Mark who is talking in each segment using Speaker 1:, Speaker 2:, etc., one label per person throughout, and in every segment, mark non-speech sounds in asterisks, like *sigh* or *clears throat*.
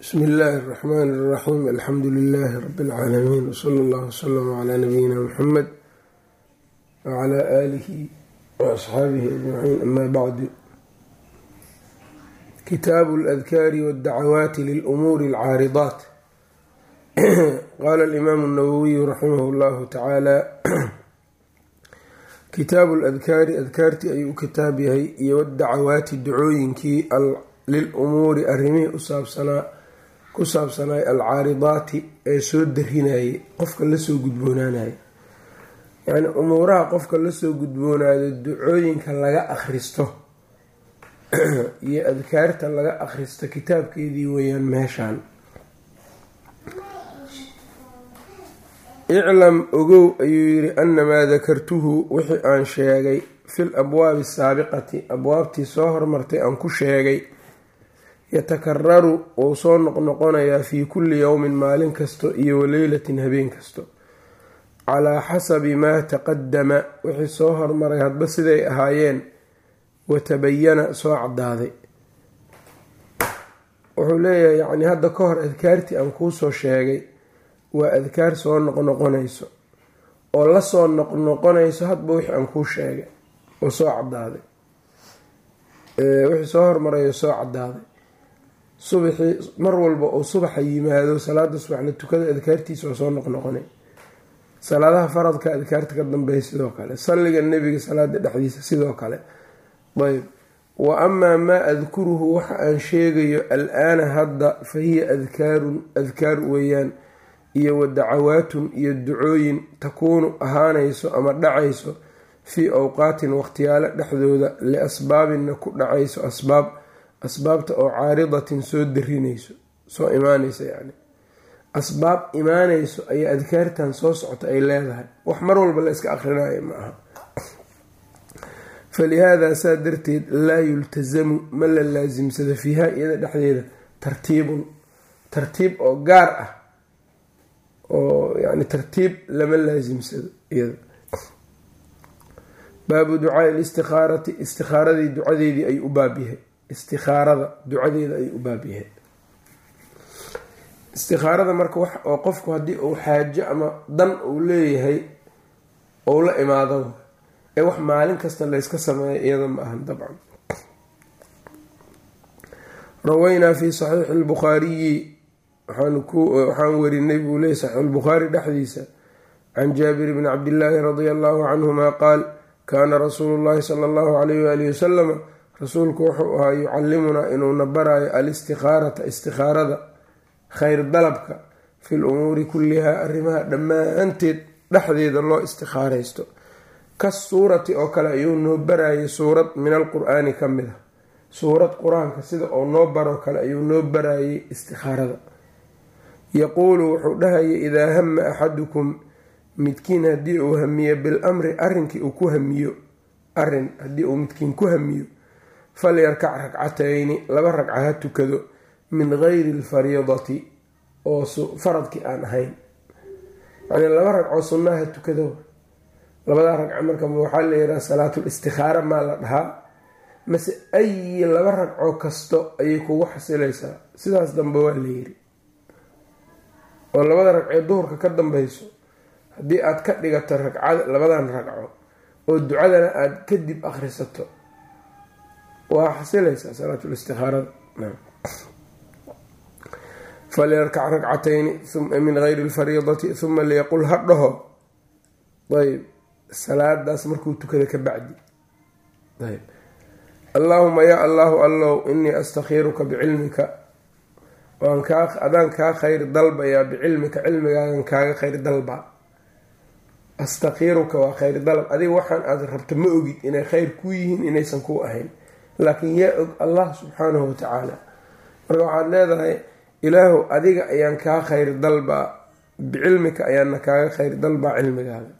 Speaker 1: bsmi illaahi اraxmaan اraxiim alxamdu lilaahi rabi اlcaalamiin wsala allah wslama calaa nabiyina muxamed wcala aalihi waasxaabihi ajmaciin ama bacdu kitaabu اladkaari wاddacawaati lilumuuri اlcaaridaat *clears throat* qaala alimaamu اnawowiyu raximah اllahu tacaala *clears throat* kitaabu ladkaari adkaartii ayuu u kitaab yahay iyo wadacawaati ducooyinkii lilumuuri arrimihii usaabsanaa ku saabsanaay alcaaridaati ee soo darinayay qofka la soo gudboonaanaya yacni umuuraha qofka la soo gudboonaado ducooyinka laga akhristo *clears throat* iyo adkaarta laga akhristo kitaabkeedii weeyaan meeshaan. Iclam ogow ayuu yidhi annamaa dakartuhu wixii aan sheegay fil abwaabi asaabiqati abwaabtii soo hormartay aan ku sheegay yatakararu wuu soo noqnoqonayaa fii kulli yowmin maalin kasto iyo waleylatin habeen kasto. Calaa xasabi maa taqadama wixii soo hormaray hadba siday ahaayeen watabayana soo cadaaday wuxuu leeyahay yacni hadda ka hor adkaartii aan kuusoo sheegay waa adkaar soo noqnoqonayso. Oo la soo noqnoqonayso hadba wixii aan kuu sheegay oo soo cadaaday wixii soo hormarayo soo cadaaday subaxii mar walba uu subaxa yimaado salaada subax la tukada adkaartiisa oo soo noqnoqonay salaadaha faradka adkaarta ka dambeeya sidoo kale. Salliga nebiga salaada dhexdiisa sidoo kale. Ayb wa amaa maa adkuruhu waxa aan sheegayo al-aana hadda fa hiya adkaarun adkaar weeyaan iyo wa dacawaatun iyo ducooyin takuunu ahaanayso ama dhacayso fii awqaatin waqtiyaalo dhexdooda liasbaabinna ku dhacayso asbaab asbaabta oo caaridatin soo darinayso soo imaanaysa yani. Asbaab imaanayso ayaa adkaartan soo socota ay leedahay. Wax mar walba la iska akhrinayo ma aha. Falihaada saa darteed laa yultasamu ma la laasimsado fiiha iyada dhexdeeda tartiibun. Tartiib oo gaar ah oo yani tartiib lama laasimsado iyada. Baabu ducaai listikhaarati istikaaradii ducadeedii ay u baabyahay istikaarada ducadeeda ay u baabyahay istikaarada marka wax oo qofku haddii uu xaajo ama dan uu leeyahay ou la imaado ee wax maalin kasta layska sameeya iyada ma ahan dabcan. Rawaynaa fi saxiixi lbukhaariyi waxaan werinay buu leeyay saxiix lbukhaari dhexdiisa can jaabir bni cabdillaahi radia allahu canhuma qaal kaana rasuulu llahi sala allahu alayh waalihi wasalama rasuulku wuxuu ahaa yucallimunaa inuuna baraayo alistihaarata istikaarada khayr dalabka fil umuuri kullihaa arrimaha dhammaanteed dhexdeeda loo istikaaraysto ka suurati oo kale ayuu noo barayay suurad min alqur-aani ka mid a suurad qur'aanka sida oo noo baroo kale ayuu noo barayay istikaarada yaquulu wuxuu dhahayay idaa hama axadukum midkiin haddii uu hamiyo bil amri arrinkii uu ku hamiyo arrin haddii uu midkiin ku hamiyo falyarkac ragcatayni laba ragca ha tukado min gayri alfariidati oo faradkii aan ahayn. Yacnii laba ragcoo sunnaha tukado labadaa ragca marka waxaa la yidhaha salaatul istikaara maa la dhahaa mase ayi laba ragcoo kasto ayay kugu xasilaysaa sidaas dambe waa la yiri oo labada ragcee duhurka ka dambeyso haddii aad ka dhigato ragcada labadan ragco oo ducadana aada kadib akhrisato waa xasilaysaa salaatul istikaarada falyarkac ragcatayni min gayri lfariidati huma liyaqul ha dhaho ayb salaadaas markuu tukada ka bacdi. Ayb allaahuma yaa allahu allow inii astakhiiruka bicilmika. Waan kaa adaan kaa khayr dalbayaa bicilmika cilmigaagan kaaga khayr dalbaa astakhiiruka waa khayr dalab adiga waxaan aad rabto ma ogid inay khayr kuu yihiin inaysan kuu ahayn laakiin yaa og allah subxaanahu watacaala marka waxaad leedahay ilaahu adiga ayaan kaa khayr dalbaa bicilmika ayaana kaaga khayr dalbaa cilmigaaga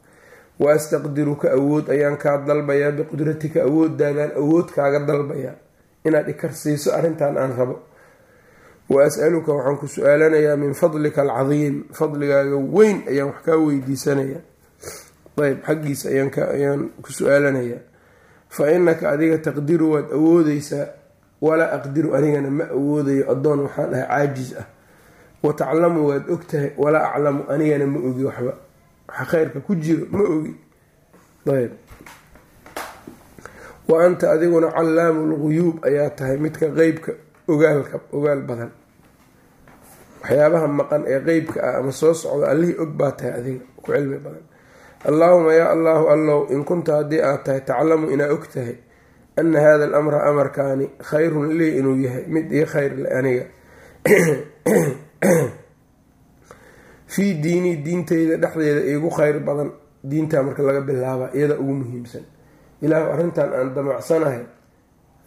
Speaker 1: wa astaqdiruka awood ayaan kaa dalbayaa biqudratika awooddaadaan awood kaaga dalbayaa inaad ikarsiiso arrintan aan rabo. Wa as-aluka waxaan ku su'aalanayaa min fadlika alcadiim fadligaaga weyn ayaan wax kaa weydiisanayaa ayb xaggiisa ayaan ku su'aalanayaa fa inaka adiga taqdiru waad awoodeysaa walaa aqdiru anigana ma awoodayo addoon waxaan ahay caajis ah. Wa taclamu waad ogtahay walaa aclamu anigana ma ogi waxba. Waxa khayrka ku jiro ma ogi. Ayb. Wa anta adiguna callaamu lguyuub ayaa tahay midka qeybka ogaalka ogaal badan. Waxyaabaha maqan ee qeybka ah ama soo socda allihii og baa tahay adiga ku cilmi badan allaahuma yaa allahu allow in kunta haddii aad tahay taclamu inaa og tahay ana hada alamra amarkaani khayrun lii inuu yahay mid ii khayr le aniga. *clears throat* Fii diinii diintayda dhexdeeda iigu khayr badan diintaa marka laga bilaaba iyada ugu muhiimsan. Ilaahu arrintan aan damacsanahay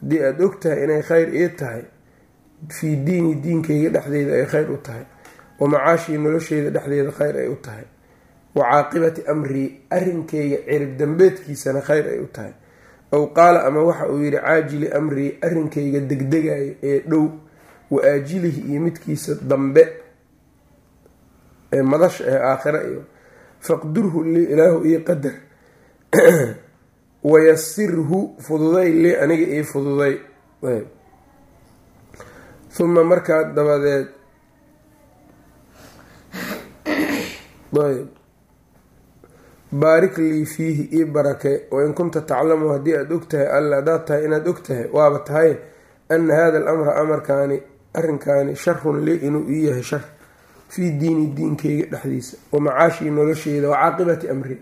Speaker 1: haddii aada og tahay inay khayr ii tahay fii diini diinkayga dhexdeeda ay khayr u tahay wa macaashii nolosheyda dhexdeeda khayr ay u tahay wa caaqibati amrii arrinkayga cirib dambeedkiisana khayr ay u tahay. Ow qaala ama waxa uu yidhi caajili amrii arrinkayga degdegayo ee dhow wa aajilihi iyo midkiisa dambe ee madasha ee aakhira iyo faqdurhu lii ilaahu ii qadar. *clears throat* Wayasirhu fududay lii aniga ii fududay. Uma markaa dabadeed baarik lii fiihi ii barakee wain kunta taclamu haddii aada og tahay alla haddaad tahay inaad og tahay waaba tahay ana hada alamra amarkaani arrinkaani sharun lii inuu ii yahay shar fii diini diinkeyga dhexdiisa wa macaashii nolosheyda wa caaqibati amri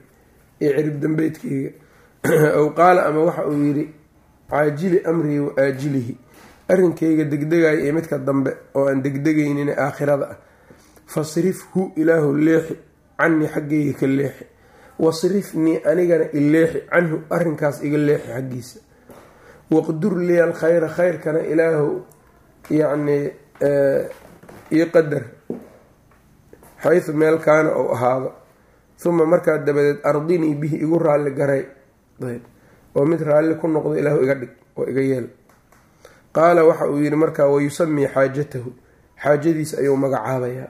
Speaker 1: iyo cirib dambeydkeyga ow *clears throat* qaala ama waxa uu yidhi caajili amrii wa aajilihi. Arrinkeyga degdegayo iyo midka dambe oo aan degdegaynin aakhirada ah fasrifhu ilaahu leexi canii xaggeyga ka leexi wasrifnii anigana ileexi canhu arrinkaas iga leexi xaggiisa. waqdur lii alkhayra khayrkana ilaahu yacnii ii qadar xaysu meel kaana ou ahaado. uma markaa dabadeed ardinii bihi igu raalli garay. Oo mid raalli ku noqdo ilaahu iga dhig oo iga yeel. qaala waxa uu yidhi markaa wayusamii xaajatahu. Xaajadiisa ayuu magacaabayaa.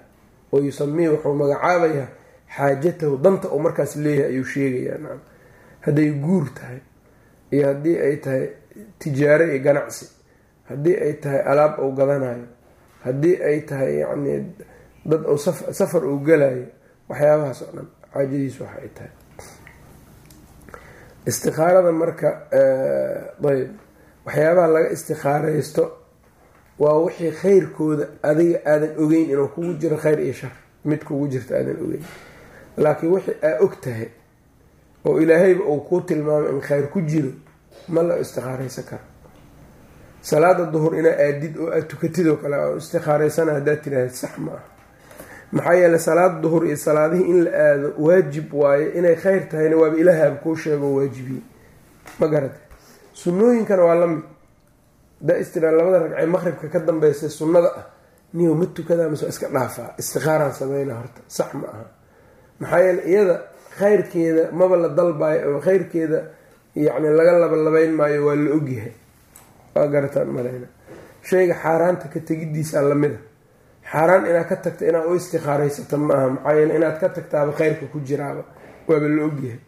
Speaker 1: Wayusamii wuxuu magacaabayaa xaajatahu danta uu markaas leeyahay ayuu sheegayaa nacam hadday guur tahay iyo haddii ay tahay tijaaro iyo ganacsi haddii ay tahay alaab uu gadanayo haddii ay tahay yacnii dad uu safar uu galayo waxyaabahaas oo dhan xaajadiisu waxa ay tahay. Istikaarada marka ayb waxyaabaha laga istikaaraysto waa wixii khayrkooda adiga aadan ogeyn inuu kugu jiro khayr iyo shar mid kugu jirto aadan ogeyn laakiin wixii aa og tahay oo ilaahayba uu kuu tilmaamay in khayr ku jiro ma la istikaaraysan karo. Salaada duhur inaa aadid oo aad tukatid oo kale oo istikaaraysana haddaad tiraahda sax ma ah maxaa yeeley salaada duhur iyo salaadihii in la aado waajib waaye inay khayr tahayna waaba ilaahaaba kuu sheego waajibiye ma garata sunnooyinkana waa la mid. Istiraa labada ragcee maqribka ka dambeysay sunnada ah niyow ma tukadaa waa iska dhaafaa. Istikaaraan sameyna horta sax ma aha maxaa yeele iyada khayrkeeda maba la dalbayo oo khayrkeeda yacni laga labalabeyn maayo waa la ogyahay. Waa garataan maleyna shayga xaaraanta ka tegidiisa lamida xaaraan inaad ka tagta inaad u istikaaraysato ma aha maxaa yeele inaad ka tagtaaba khayrka ku jiraaba waaba la ogyahay.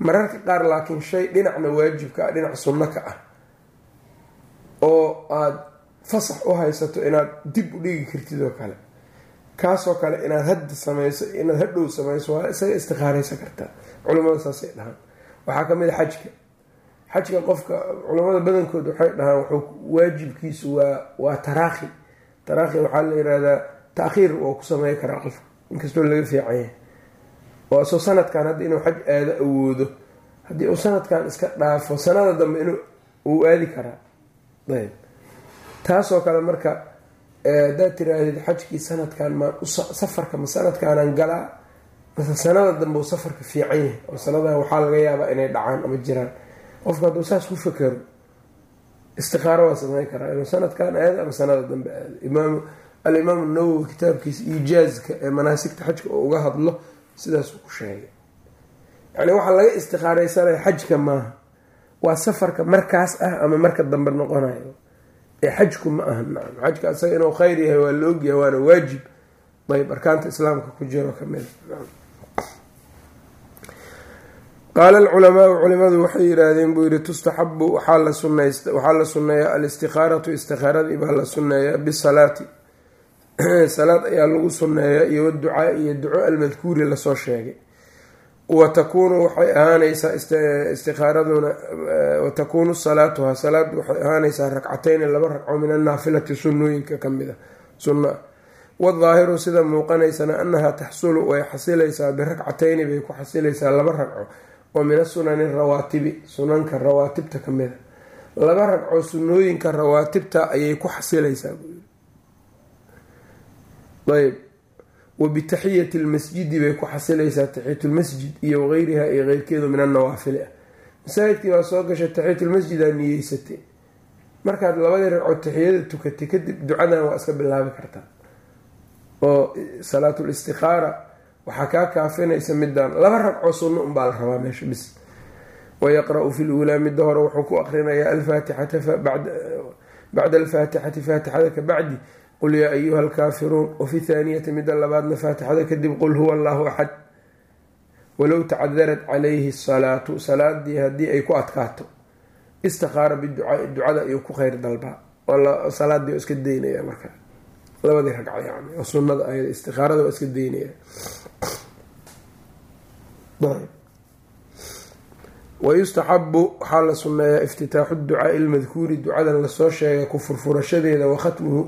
Speaker 1: Mararka qaar laakiin shay dhinacna waajibka ah dhinac sunno ka ah oo aada fasax u haysato inaad dib u dhigi kartid oo kale kaasoo kale inaad hadda samayso inaad hadhow samayso waa isaga istikaaraysan kartaa culimmada saasay dhahaan. Waxaa ka mid a xajka. Xajka qofka culimmada badankood waxay dhahaan waajibkiisu waa waa taraakhi. Taraakhi waxaa la yihahdaa taakhiir oo ku samey karaa qofka inkastoo laga fiican yahay. Oo isoo sanadkan hadda inuu xaj aado awoodo. Haddii uu sanadkan iska dhaafo sanada dambe in uu aadi karaa. Ayb. Taasoo kale marka haddaad tiraahdid xajkii sanadkan maan safarka ma sanadkaanaan galaa mase sanada dambe uu safarka fiican yahay oo sanadan waxaa laga yaabaa inay dhacaan ama jiraan. Qofku hadduu saas ku fakero istikaaro waa sameyn karaa inuu sanadkan aado ama sanada dambe aado. Imaam alimaamu nawowi kitaabkiisa iijaazka ee manaasigta xajka oo uga hadlo sidaasuu ku sheegay. Yacni waxaa laga istikaaraysanaya xajka maaha waa safarka markaas ah ama marka dambe noqonayo xajku ma aha nacam xajka asaga inuu khayr yahay waa la ogyahay waana waajib. Ayb arkaanta islaamka ku jiro kamida qaala alculamaau culimadu waxay yidhaahdeen buu yihi tustaxabu waxaa la sunneeyaa alistiqaaratu istikaaradii baa la sunneeyaa bisalaati *clears throat* salaad ayaa lagu sunneeyaa iyo waducaa iyo duco almadkuuri la soo sheegay wa takuunu waxay ahaanaysaa istikaaraduna watakuunu salaatuha salaad waxay ahaanaysaa ragcateyni laba ragco min annaafilati sunnooyinka ka mid a sunna wadaahiru sida muuqanaysana annahaa taxsulu way xasilaysaa biragcateyni bay ku xasilaysaa laba ragco oo min asunani rawaatibi sunanka rawaatibta kamida laba ragco sunnooyinka rawaatibta ayay ku xasilaysaa ayb wa bitaxiyati lmasjidi bay ku xasilaysaa taxiyatulmasjid iyo wageyriha iyo keyrkeedu min annawaafili ah. Masaajidkii baa soo gashay taxiyatulmasjid aa niyeysatay. Markaad labadii ragco taxiyada tukatay kadib ducadan waa iska bilaabi kartaa. Oo salaatul istiqaara waxaa kaa kaafinaysa midaan laba ragco sunno unbaa la rabaa meesha bis. Wayaqra-u fi luulaa midda hore wuxuu ku aqrinayaa alfaatixata bacda alfaatixati faatixada ka bacdi qul yaa ayuha alkaafiruun wafi thaaniyati midda labaadna faatixada kadib qul huwa allahu axad walow tacadarat calayhi asalaatu salaadii haddii ay ku adkaato istikaara biducaai ducada ayuu ku kheyr dalbaa salaadii iska daynaya marka labadii ragco yani oo sunada ayada istikaarada waa iska daynaya wayustaxabu waxaa la sunneeyaa iftitaaxu ducaai lmadkuuri ducadan la soo sheegay ku furfurashadeeda wa khatmuhu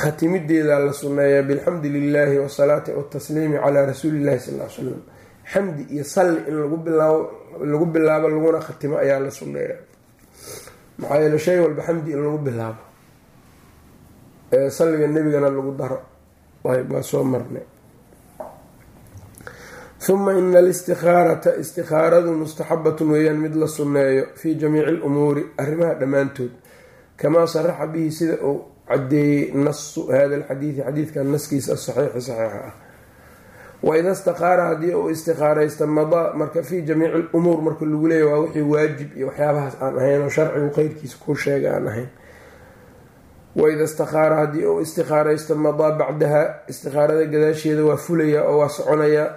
Speaker 1: khatimideeda la sunneeyaa bilxamdi lilaahi wasalaati watasliimi calaa rasuuli llahi sal l slam xamdi iyo salli in lagu bilaabo lagu bilaabo laguna khatimo ayaa la sunneeyaa maxaa yeele shay walba xamdi in lagu bilaabo. Salliga nebigana lagu daro. Waa soo marnay. Uma ina alistihaarata istikaaradu mustaxabatun weeyaan mid la sunneeyo fii jamiici lumuuri arrimaha dhammaantood. Kamaa saraxa bihi sida uu cadeeyey nasu hada alxadiidi xadiidkan naskiisa asaxiixi saxiixa ah waida istikaara haddii uu istikaaraysta madaa marka fii jamiici lumuur marka lagu leeya waa wixii waajib iyo waxyaabahaas aan ahayn oo sharcigu qeyrkiisa kuu sheega aan ahayn waida istikaara haddii uu istikaaraysto madaa bacdaha istikaarada gadaasheeda waa fulaya oo waa soconayaa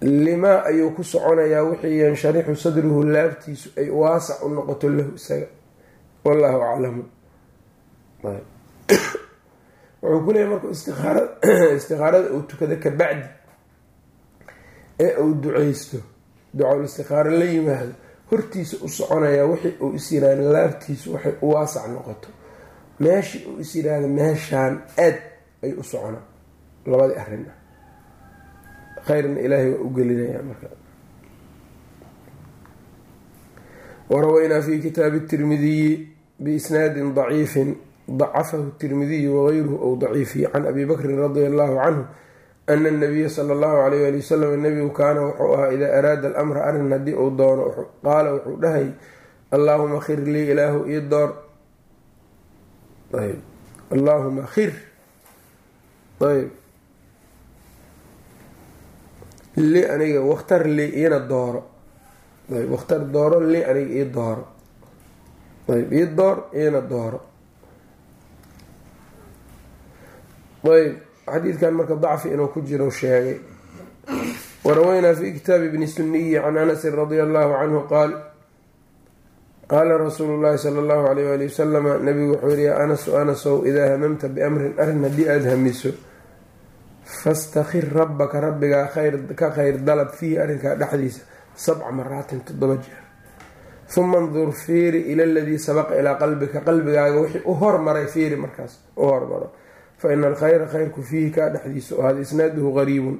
Speaker 1: limaa ayuu ku soconayaa wixii yansharaxu sadruhu laabtiisu ay waasac u noqoto lahu isaga wallahu aclamu *coughs* wuxuu ku leeyahy marka istikaarada *coughs* uu tukado ka bacdi ee uu duceysto ducaul istikaaro la yimaado hortiisa u soconayaa wixii uu is yiraahdo laabtiisu waxay u waasac noqoto. Meeshii uu is yiraahdo meeshaan aad ay u soconaa. Labadii arrin. Ah kheyrna ilaahay waa u gelinayaa marka. Warawaynaa fi kitaabi tirmidiyi biisnaadin daciifin dacafahu tirmidiyu wagayruhu ou daciifiye can abi bakrin radia allahu canhu ana anabiya sala allahu alayh ali wasalam nabigu kaana wuxuu ahaa idaa araada alamra arrin haddii uu doono qaala wuxuu dhahay allaahuma khir lii ilaahu ii door allaahuma khir ayb li aniga wakhtar lii iina dooro ayb wakhtar dooro li aniga ii dooro ayb ii door iina dooro ayb xadiidkan marka dacfi inuu ku jiro sheegay waraweynaa fi kitaabi bni suniyi can anasin radia allahu canhu qaal qaala rasuulu llahi sala allahu alayh ali wasalama nabigu wuxuu yihi yaa anasu anasow idaa hamamta biamrin arrin haddii aada hamiso fastakir rabbaka rabbigaa ka kheyr dalab fiihi arrinkaa dhexdiisa sabca maraatin toddoba jeer uma ndur fiiri ila aladii sabaqa ilaa qalbika qalbigaaga wixii u hormaray fiiri markaas u hormaro. Fa ina alkhayra khayrku fiihi kaa dhexdiisa oo hada isnaaduhu qariibun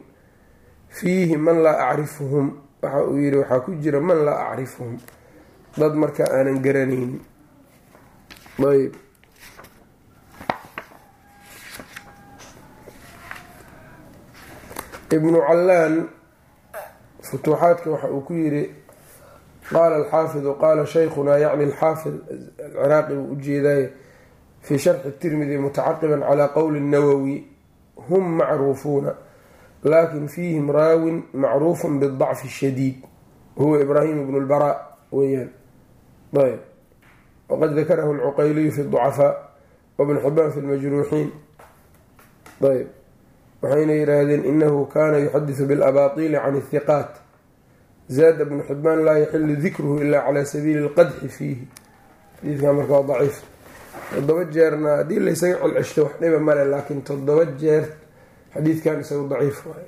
Speaker 1: fiihi man laa acrifuhum waxa uu yihi waxaa ku jira man laa acrifuhum. Dad marka aanan garanaynin. Ayb ibnu callaan futuuxaadka waxa uu ku yiri qaala alxaafidu qaala shaykhunaa yacni alxaafid alciraaqi buu ujeedaye fii sharxi tirmidi mutacaqiban calaa qowli nawowi hum macruufuuna laakin fiihim raawin macruufun bidacfi shadiid huwa ibraahim ibnu lbaraa weyaan ayb waqad dakarahu alcuqayliyu fi ducafaa wabnu xibaan fi lmajruuxiin ayb waxayna yidhaahdeen inahu kaana yuxadisu bilabaatiili can ihiqaat zaada bnu xibaan laa yaxilu dikruhu ila cala sabiili lqadxi fiihi. Xadiidkan marka waa daciif. Toddoba jeerna haddii laysaga celceshto wax dhiba male laakiin toddoba jeer xadiidkan isagu daciif waay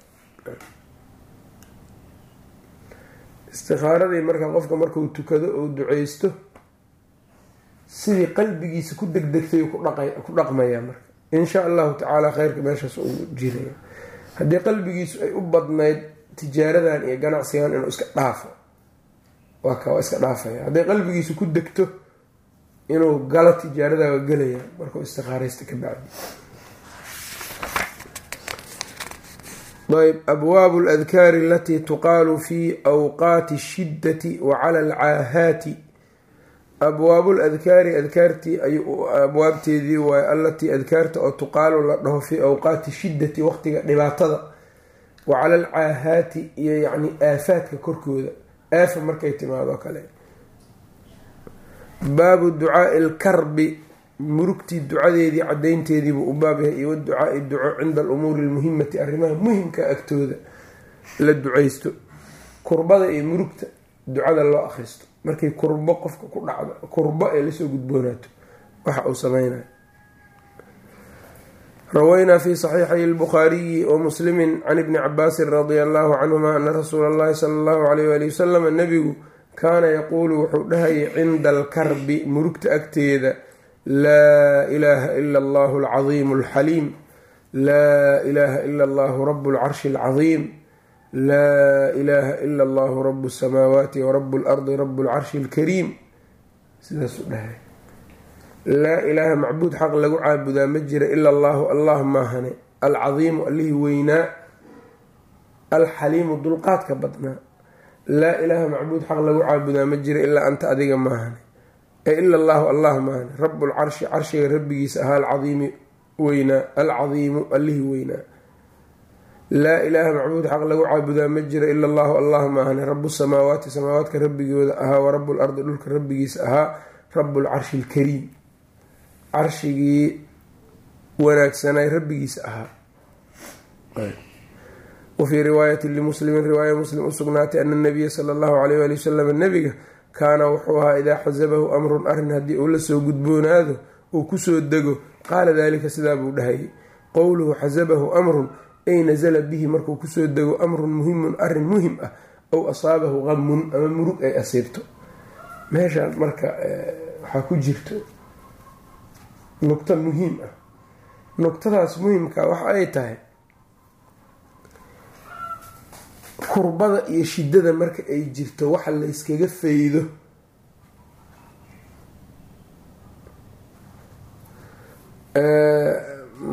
Speaker 1: istikaaradii marka qofka markuu tukado ou duceysto sidii qalbigiisa ku degdegtay ku dhaqmaya marka. Insha allahu tacaala kheyrka meeshaas uu jiraya haddii qalbigiisu ay u badnayd tijaaradan iyo ganacsigan inuu iska dhaafo. Waa ka waa iska dhaafaya. Hadday qalbigiisu ku degto inuu galo tijaarada waa gelaya markuu istikaaraysta ka bacdi. Ayb abwaabu ladkaari alatii tuqaalu fi awqaati shiddati wa cala alcaahaati abwaabu ladkaari adkaartii abwaabteedii waay allatii adkaarta oo tuqaalu la dhaho fii awqaati shiddati waqtiga dhibaatada wa cala alcaahaati iyo yacni aafaadka korkooda. Aafa markay timaado kale. Baabu ducaai alkarbi. Murugtii ducadeedii cadaynteediibuu u baab yahay. Iyo waducaai duco cinda alumuuri almuhimati arrimaha muhimka agtooda la duceysto kurbada iyo murugta ducada loo akhristo. Markay kurbo qofka ku dhacdo kurbo ay la soo gudboonaato waxa uu sameynayo rawaynaa fi saxiixay lbukhaariyi wa muslimi can ibni cabaasin radia allahu canhuma ana rasuula allahi sala allahu alayh wali wasalama nabigu kaana yaquulu wuxuu dhahayay cinda alkarbi murugta agteeda laa ilaaha ila allahu alcadiimu alxaliim laa ilaaha ila allahu rabu lcarshi alcadiim laa ilaaha ila allahu rabu samaawaati warabu lardi rabu lcarshi alkariim sidaasuu dhahay laa ilaaha macbuud xaq lagu caabudaa ma jira ila allahu allah maahane. Alcadiimu allihii weynaa alxaliimu dulqaadka badnaa. Laa ilaaha macbuud xaq lagu caabudaa ma jira ilaa anta adiga maahane. Ee ila allahu allah maahane. Rabu lcarshi carshiga rabbigiisa ahaa alcadiimi weynaa alcadiimu allihii weynaa. Laa ilaaha macbuud xaq lagu caabudaa ma jira ila allahu allah maahane. Rabu samaawaati samaawaadka rabbigooda ahaa warabu lardi dhulka rabbigiisa ahaa rabu lcarshi alkariim carshigii wanaagsanay rabbigiisa ahaa. Wafii riwaayati limuslimin riwaaya muslim usugnaatay ana nabiya sala allahu alayh wali wasalam nabiga kaana wuxuu ahaa idaa xasabahu amrun arrin haddii uu la soo gudboonaado uu ku soo dego qaala dalika sidaa buu dhahayay qowluhu xasabahu amrun ay nasala bihi markuu ku soo dego amrun muhimun arrin muhiim ah aw asaabahu qamun ama murug ay asiibto meeshaan marka waxaa ku jirto nugto muhiim ah. Nugtadaas muhimka waxa ay tahay kurbada iyo shiddada marka ay jirto waxa la yskaga faydo.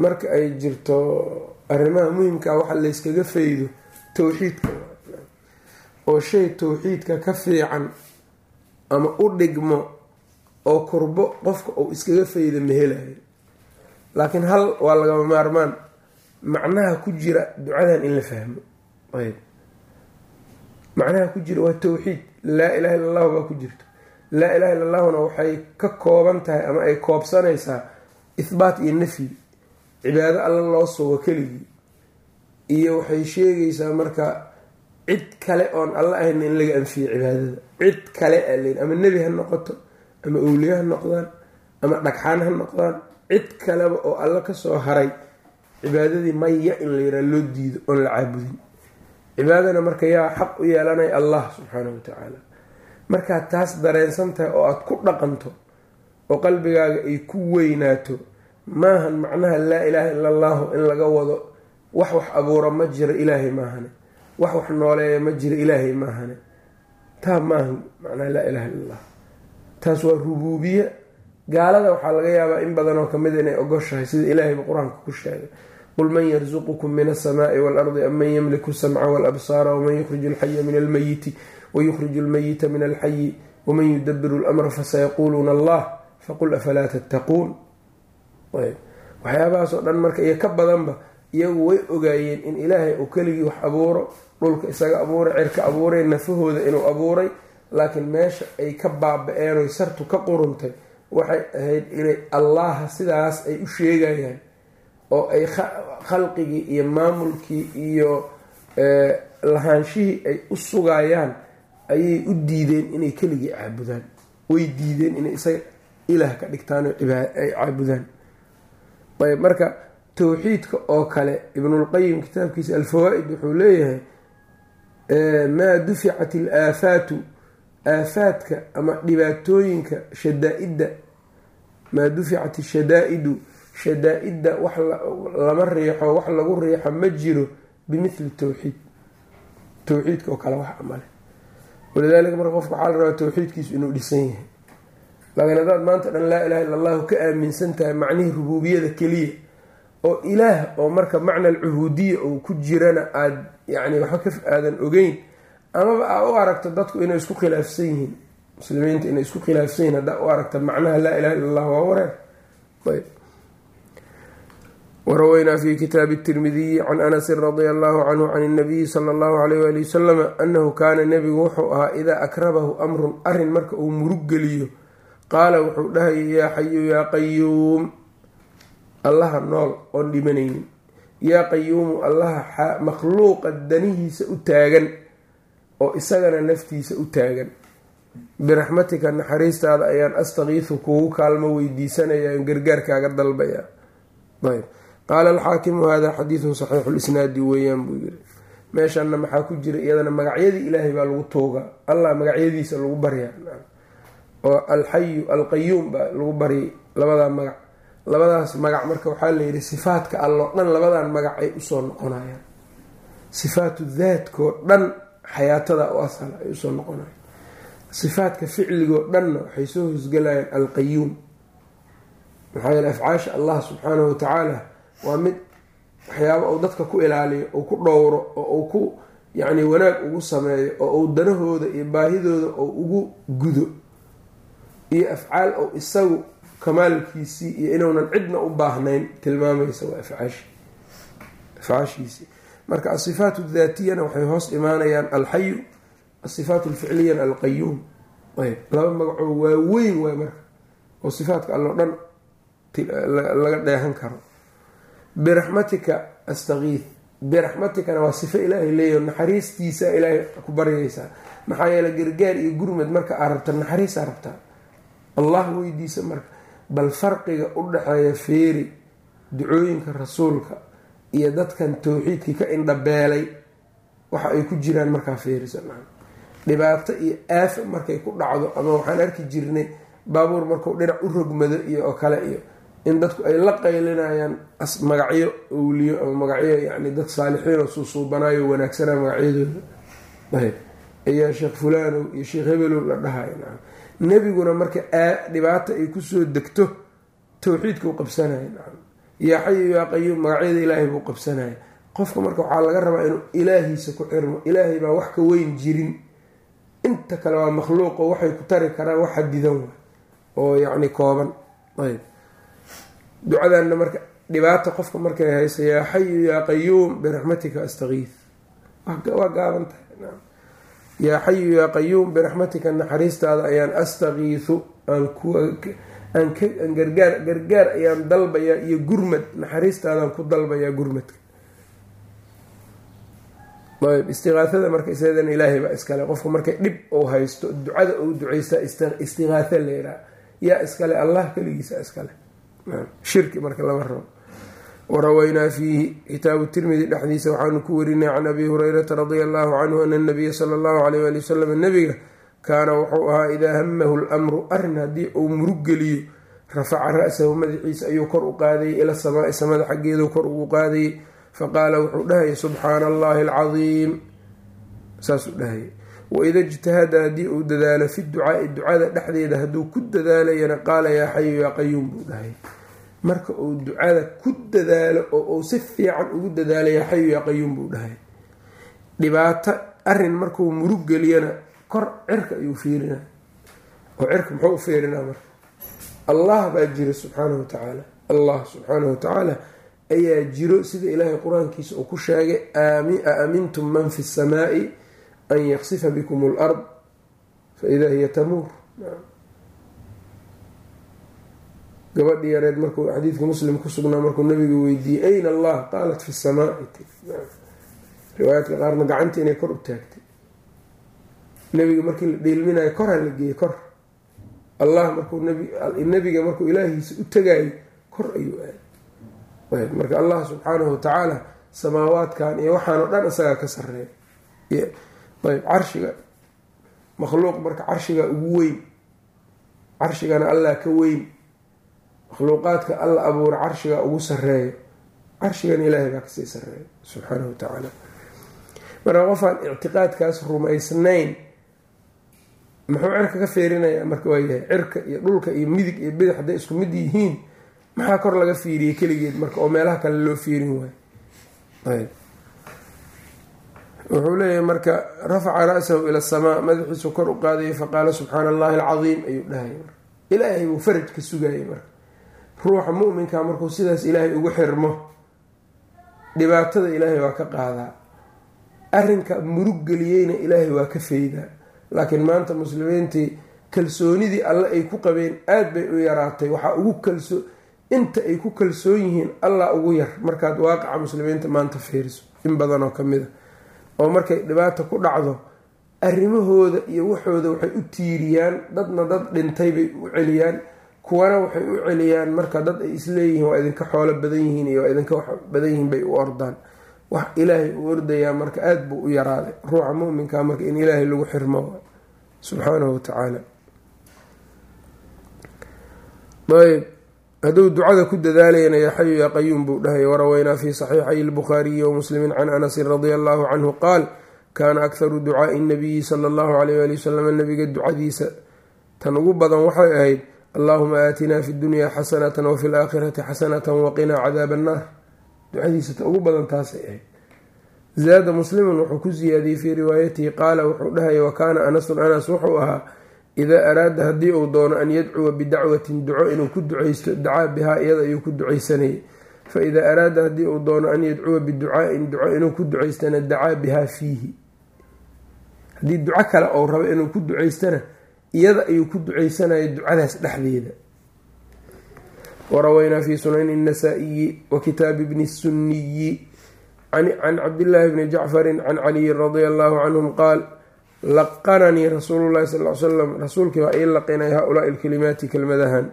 Speaker 1: Marka ay jirto arrimaha muhimkaa waxa la yskaga faydo towxiidka oo shay towxiidka ka fiican ama u dhigmo oo kurbo qofka uu iskaga fayda ma helayo. Laakiin hal waa lagama maarmaan. Macnaha ku jira ducadan in la fahmo. Ayb. Macnaha ku jira waa towxiid laa ilaha illa allahu baa ku jirto. Laa ilaha illa allahuna waxay ka kooban tahay ama ay koobsanaysaa ihbaat iyo nafyi cibaado alla loo sugo keligii. Iyo waxay sheegaysaa marka cid kale oon alla ahayn in laga anfiyo cibaadada. Cid kale alen ama nebi ha noqoto ama owliye ha noqdaan ama dhagxaan ha noqdaan cid kaleba oo alla ka soo haray cibaadadii maya in la yaraa loo diido oon la caabudin. Cibaadana marka yaa xaq u yeelanaya allah subxaanahu watacaala markaad taas dareensan tahay oo aada ku dhaqanto oo qalbigaaga ay ku weynaato maahan macnaha laa ilaaha illa allahu in laga wado wax wax abuura ma jiro ilaahay maahane. Wax wax nooleeya ma jiro ilaahay maahane. Taa maahan macnaha laa ilaha illa allah taas waa rubuubiye. Gaalada waxaa laga yaabaa in badanoo ka mid inay ogoshahay sida ilaahayba qur'aanka ku sheegay. Qul man yarsuqukum min asamaai waalardi am man yamliku samca walabsaara waman yukhriju alxaya min almayiti wayukhriju almayita min alxayi waman yudabiru lamra fasayaquuluuna allah faqul afalaa tattaquun. Waxyaabahaasoo dhan marka iyo ka badanba iyagu way ogaayeen in ilaahay uu keligii wax abuuro dhulka isaga abuuray cirka abuuray nafahooda inuu abuuray laakiin meesha ay ka baaba-een oy sartu ka quruntay waxay ahayd inay allaha sidaas ay u sheegayaan oo ay khalqigii iyo maamulkii iyo lahaanshihii ay u sugayaan ayay u diideen inay keligii caabudaan. Way diideen inay isaga ilaah ka dhigtaan ay caabudaan. Ayb marka towxiidka oo kale ibnulqayim kitaabkiisa alfawaa-id wuxuu leeyahay maa duficat il aafaatu aafaadka ama dhibaatooyinka shadaa-idda maa duficat ishadaa'idu shadaa-idda wax lama riixo wax lagu riixo ma jiro bimithli towxiid towxiidka oo kale wax amale. Walidaalika marka qofka waxaa la rabaa towxiidkiisu inuu dhisan yahay. Laakiin haddaad maanta dhan laa ilaha illa allahu ka aaminsan tahay macnihii rubuubiyada keliya oo ilaah oo marka macna alcubuudiya uu ku jirana aada yacni waxba aadan ogeyn amaba aa u aragto dadku inay isku khilaafsan yihiin. Muslimiinta inay isku khilaafsan yihiin haddaa u aragta macnaha laa ilaha illa allah waa wareer ayb. Waraweynaa fi kitaabi tirmidiyi can anasin radia allahu canhu can inabiyi sala allahu alayh wali wasalama anahu kaana nebigu wuxuu ahaa idaa akrabahu amrun arrin marka uu murug geliyo qaala wuxuu dhahayay yaa xayu yaa qayuum allaha nool oon dhimanaynin. Yaa qayuumu allaha makhluuqa danihiisa u taagan oo isagana naftiisa u taagan. Biraxmatika naxariistaada ayaan astakiisu kuugu kaalmo weydiisanaya n gargaarkaaga dalbaya ayb. Qaala alxaakimu hada xadiidun saxiixu lisnaadi weeyaan buu yiri meeshanna maxaa ku jira? Iyadana magacyadii ilaahay baa lagu toogaa allah magacyadiisa lagu baryaa. Oo alxayu alqayuum baa lagu baryay labadaa magac. Labadaas magac marka waxaa layidhi sifaadka alloo dhan labadan magac ay u soo noqonayaan. Sifaatu daadkoo dhan xayaatada u asala ay u soo noqonayaan. Sifaadka ficligoo dhanna waxay soo hosgalayaan alqayuum maxaa yeele afcaasha allah subxaanahu watacaala waa mid waxyaaba uu dadka ku ilaaliyo uu ku dhowro oo uu ku yacni wanaag ugu sameeyo oo uu danahooda iyo baahidooda oo ugu gudo. Iyo afcaal ou isagu kamaalkiisii iyo inuunan cidna u baahnayn tilmaamaysa waa afcaashi. Afcaashiisii marka asifaat daatiyana waxay hoos imaanayaan alxayu asifaat alficliyana alqayuum. Laba magacoo waaweyn waay marka oo sifaatka alloo dhan laga dheehan karo. Biraxmatika astakiid biraxmatikana waa sifo ilaahay leeyaho naxariistiisa ilaahay ku baryaysaa maxaa yeele gargaar iyo gurmad marka aa rabta naxariisaa rabtaa allah weydiisa marka bal farqiga u dhexeeya feeri ducooyinka rasuulka iyo dadkan towxiidkii ka indhabeelay waxa ay ku jiraan markaa feerisa dhibaato iyo aafa markay ku dhacdo ama waxaan arki jirnay baabuur markuu dhinac u rogmado iyo oo kale iyo in dadku ay la qaylinayaan magacyo owliyo ama magacyo yani dad saalixiin oo suusuubanaayo wanaagsanaa magacyadooda. Ayb ayaa sheekh fulanow iyo sheekh hebelow la dhahay nebiguna marka dhibaata ay ku soo degto towxiidkau qabsanaya yaa xayu yaa qayuum magacyada ilaahay buu qabsanaya qofka marka waxaa laga rabaa inuu ilaahiisa ku xirmo ilaahay baa wax ka weyn jirin. Inta kale waa makhluuqo waxay ku tari karaan wax xadidan wa oo yacni kooban. Ayb. Ducadanna marka dhibaata qofka markay haysa yaa xayu yaa qayuum biraxmatika astakiid waa gaaban tahay yaa xayu yaa qayuum biraxmatika naxariistaada ayaan astakiisu aan gargaar gargaar ayaan dalbayaa iyo gurmad naxariistaadaan ku dalbayaa gurmadka. Ayb istiqaahada marka isadan ilaahay baa iskale. Qofka markay dhib uu haysto ducada uu duceystaa istiqaaha layraa yaa iskale allah keligiisa iskale. Shirki marka lama rabo. Warawaynaa fiihi kitaabu tirmidi dhexdiisa waxaanu ku warinay can abi hurayrata radia allahu canhu ana nabiya sala allahu alayh ali wasalam nabiga kaana wuxuu ahaa idaa hamahu lmru arrin haddii uu murug geliyo rafaca ra-sahu madaxiisa ayuu kor u qaadayay ila samaai samada xaggeedu kor ugu qaadayay faqaala wuxuu dhahayay subxaana allahi alcadiim saasuu dhahayay waida ijtahada haddii uu dadaalo fi ducaai ducada dhexdeeda hadduu ku dadaalayana qaala yaa xayu yaa qayuum buu dhahayay marka uu ducada ku dadaalo oo uu si fiican ugu dadaalo yaa xayu yaa qayuum buu dhahayay dhibaato arrin markuu murug kor cirka ayuu fiirinaa oo cirka muxuu u fiirinaa marka? Allah baa jira subxaanahu watacaala allah subxaanahu watacaala ayaa jiro sida ilaahay qur'aankiisa uu ku sheegay a amintum man fi samaai an yaqsifa bikum lard faida hiya tamuur. Gabadhii yareed markuu xadiidka muslim ku sugnaa markuu nabiga weydiiyey ayna allah qaalat fi samaa riwaayaadka qaarna gacanta inay kor u taagtay nabiga markii la dheelminayo koraa la geeyey kor. Allah markuu nabiga markuu ilaahiisa u tagayay kor ayuu aaday marka allah subxaanahu watacaala samaawaadkan iyo waxaan oo dhan isagaa ka sareeya ayb carshiga makhluuq marka carshiga ugu weyn carshigana allah ka weyn makhluuqaadka alla abuura carshiga ugu sareeyo carshigana ilaahay baa ka sii sareeya subxaanahu watacaala marka qofaan ictiqaadkaas rumaysnayn muxuu cirka ka feerinayaa marka waayahay cirka iyo dhulka iyo midig iyo bidix hadday isku mid yihiin maxaa kor laga fiiriyey keligeed marka oo meelaha kale loo fiirin waayo? Wuxuu leeyahay marka rafaca ra-sahu ila asamaa madaxiisu kor u qaadayay faqaala subxaana allahi alcadiim ayuu dhahaya marka. Ilaahay buu faraj ka sugayay marka. Ruuxa muminka markuu sidaas ilaahay ugu xirmo dhibaatada ilaahay waa ka qaadaa. Arrinka murug geliyeyna ilaahay waa ka faydaa laakiin maanta muslimiintii kalsoonidii alle ay ku qabeen aada bay u yaraatay. Waxaa ugu kalso inta ay ku kalsoon yihiin allah ugu yar. Markaad waaqaca muslimiinta maanta fiiriso. In badan oo ka mid a oo markay dhibaata ku dhacdo arrimahooda iyo waxooda waxay u tiiriyaan. Dadna dad dhintay bay u celiyaan. Kuwana waxay u celiyaan. Marka dad ay isleeyihiin waa idinka xoolo badan yihiin iyo waa idinka wax badan yihiin bay u ordaan wax ilaahay u ordayaa marka aada buu u yaraaday. Ruuxa muminka marka in ilaahay lagu xirmo subxaanahu watacaala ayb hadduu ducada ku dadaalayana yaa xayu yaa qayuum buu dhahay waraweynaa fi saxiixay lbukhaariyi wamuslimi can anasin radia allahu canhu qaal kaana akharu ducaai nabiyi sala allahu alayh ali wasalam nabiga ducadiisa tan ugu badan waxay ahayd allahuma aatinaa fi dunya xasanatan wafi laakhirati xasanatan waqinaa cadaaba annaar ducadiisa tan ugu badan taasay ahayd zaada muslimun wuxuu ku siyaadiyey fii riwaayatihi qaala wuxuu dhahaya wakaana anasun anas wuxuu ahaa idaa araada haddii uu doono an yadcuwa bidacwatin duco inuu ku ducaysto dacaa bihaa iyada ayuu ku ducaysanayay. Fa araada haddii uu doono an yadcuwa biducaain duco inuu ku ducaystana dacaa bihaa fiihi. Haddii duco kale ou rabo inuu ku ducaystana iyada ayuu ku ducaysanaya ducadaas dhexdeeda waraweynaa fi sunani الnasaa-iyi wa kitaabi bni الsuniyi can cabdillaahi bni jacfarin can caliyin radia allahu canhum qaal laqananii rasuulu llahi sal l slam rasuulkii baa ii laqinay haa-ulaai lkalimaati kelmadahan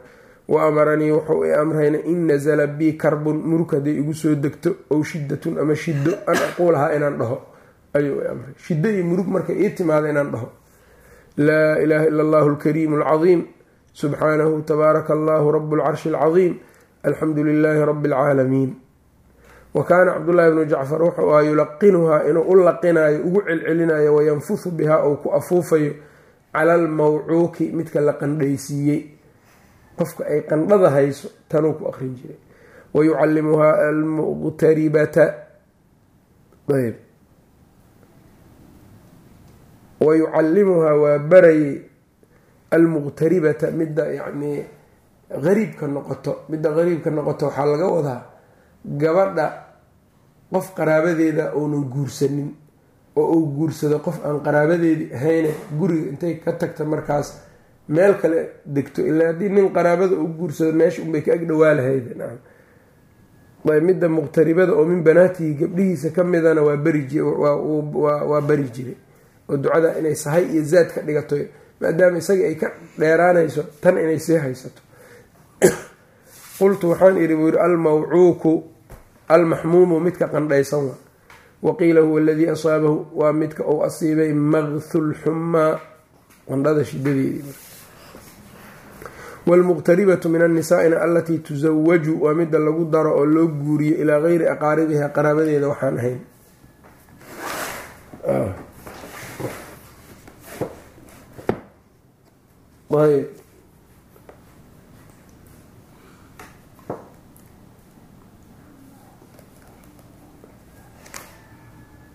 Speaker 1: wa amaranii wuxuu i amrayna in nasala bii karbun murug hadday igu soo degto ow shidatun ama shido an aquulahaa inaan dhaho ayuu i amray shido iyo murug markay ii timaada inaan dhaho laa ilaaha ila allahu alkariimu alcadiim subxaanahu tabaaraka allahu rabu lcarshi alcadiim alxamdu lilaahi rabi alcaalamiin wa kaana cabdullaahi bnu jacfar wuxuu ahaa yulaqinuhaa inuu u laqinayo ugu celcelinayo wayanfuhu bihaa ou ku afuufayo cala almawcuuki midka la qandhaysiiyey qofka ay qandhada hayso tanuu ku aqrin jiray wa yucallimuhaa almuqtaribata ayb wa yucallimuhaa waa barayay almuqtaribata midda yacnii qariibka noqoto midda qariibka noqoto waxaa laga wadaa gabadha qof qaraabadeeda uunan guursanin oo uu guursado qof aan qaraabadeedii ahayne guriga intay ka tagta markaas meel kale degto ilaa haddii nin qaraabada uu guursado meesha unbay ka agdhawaa lahayd midda muqtaribada oo min banaatihi gabdhihiisa ka midana waa beri waa bari jiray oo ducada inay sahay iyo zaad ka dhigato maadaama isagii ay ka dheeraanayso tan inay sii haysato. Qultu waxaan idhi buu yihi almawcuuku almaxmuumu midka qandhaysan waa. Waqiila huwa aladii asaabahu waa midka uu asiibay maqthul xumaa qandhada shidadeedii waalmuqtaribatu min annisaa'ina alatii tusawaju waa midda lagu daro oo loo guuriyo ilaa geyri aqaaribiha qaraabadeeda waxaan ahayn ayb